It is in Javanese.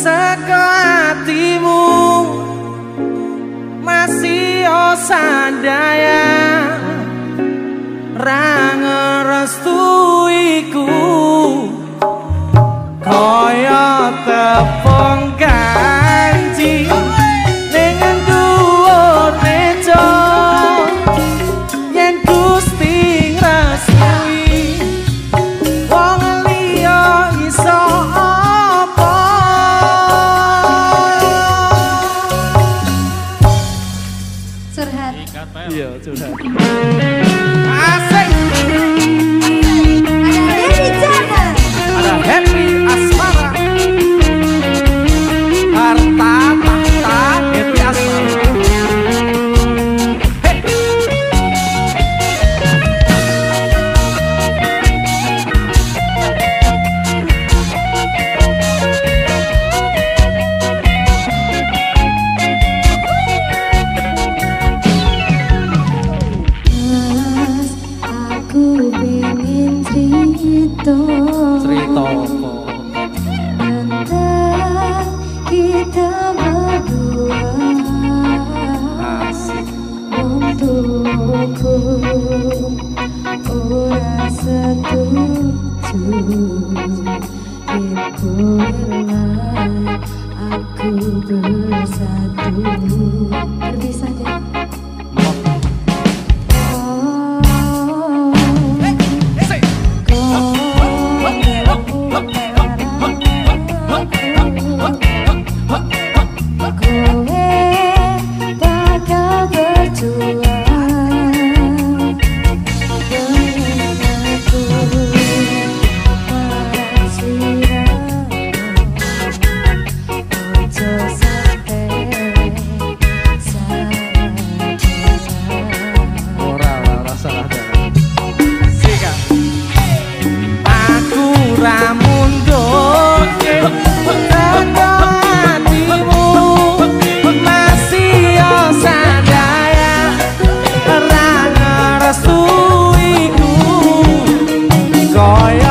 saka atimu. Masih osandaya. Rang restu iku. Koyo tepungka Curhat. Iya, curhat. Asik. Aku bersatu. Terpisah deh sky